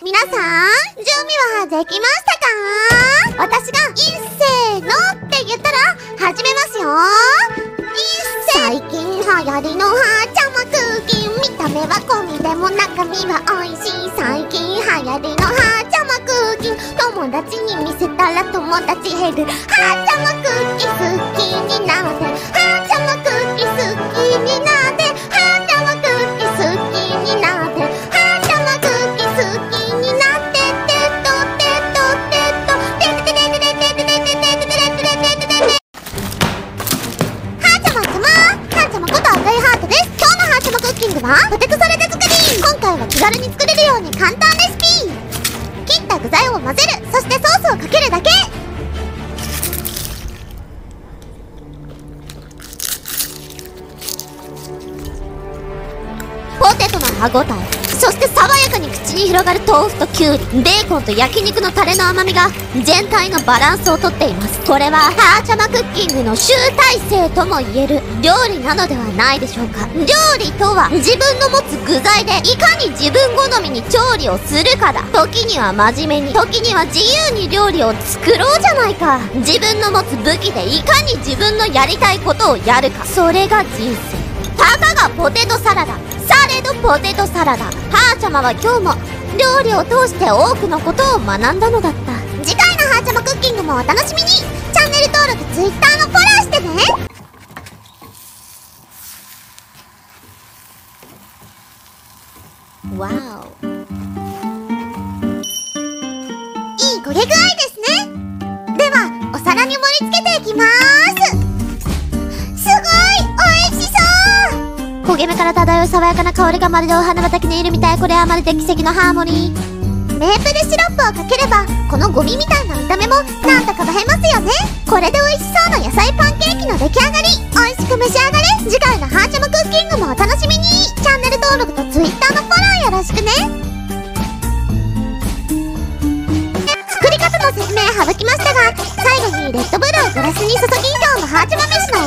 皆さん、準備はできましたか私が、いっせーのって言ったら、始めますよ最近流行りのハーチャマクッキン見た目はゴミでも中身は美味しい最近流行りのハーチャマクッキン友達に見せたら友達減るハーチャマクッキン好きになってハーチャマクッキン好きスはポテトサラダ作り。今回は気軽に作れるように簡単レシピ。切った具材を混ぜる。そしてソースをかけるだけ。ポテトの歯ごたえそして爽やかに口に広がる豆腐ときゅうりベーコンと焼肉のタレの甘みが全体のバランスをとっています。これはハーチャマクッキングの集大成とも言える料理なのではないでしょうか。料理とは自分の持つ具材でいかに自分好みに調理をするかだ。時には真面目に。時には自由に料理を作ろうじゃないか。自分の持つ武器でいかに自分のやりたいことをやるか。それが人生。たかがポテトサラダ。されどポテトサラダ。ハーチャマは今日も料理を通して多くのことを学んだのだった。次回のハーチャマクッキングもお楽しみに。チャンネル登録 Twitter もフォローしてね。わお。いい焦げ具合です焦げ目から漂う爽やかな香りがまるでお花畑にいるみたい。これはまるで奇跡のハーモニー。メープルシロップをかければこのゴミみたいな見た目もなんだか映えますよね。これで美味しそうな野菜パンケーキの出来上がり。美味しく召し上がれ。次回のハーチャマクッキングもお楽しみに。チャンネル登録と Twitter のフォローよろしくね。作り方の説明省きましたが最後にレッドブルをグラスに注ぎ以上のハーチャマ飯の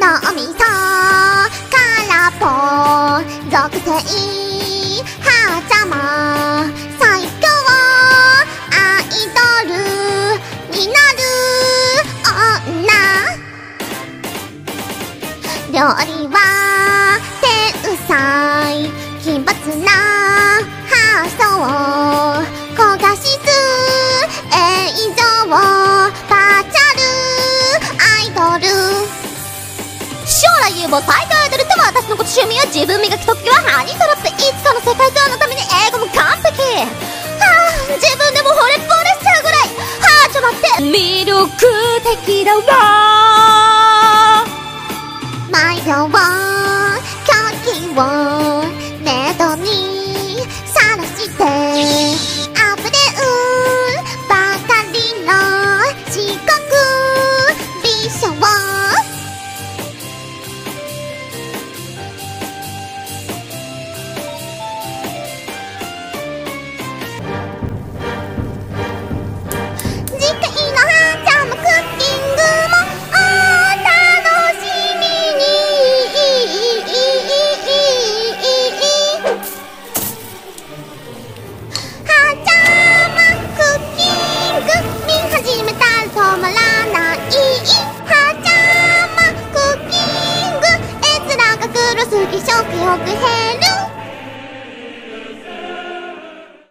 脳みそからぽ属性ハーチャマ。最強アイドルになる女。料理は天才奇抜な発想焦がしす有望最強アイドルとも私のこと趣味は自分磨き特技はハニートラップいつかの世界ツアーのために英語も完璧はあ自分でも惚れ惚れしちゃうぐらいはあちょ待って魅力的だわ毎秒を狂気を北北編。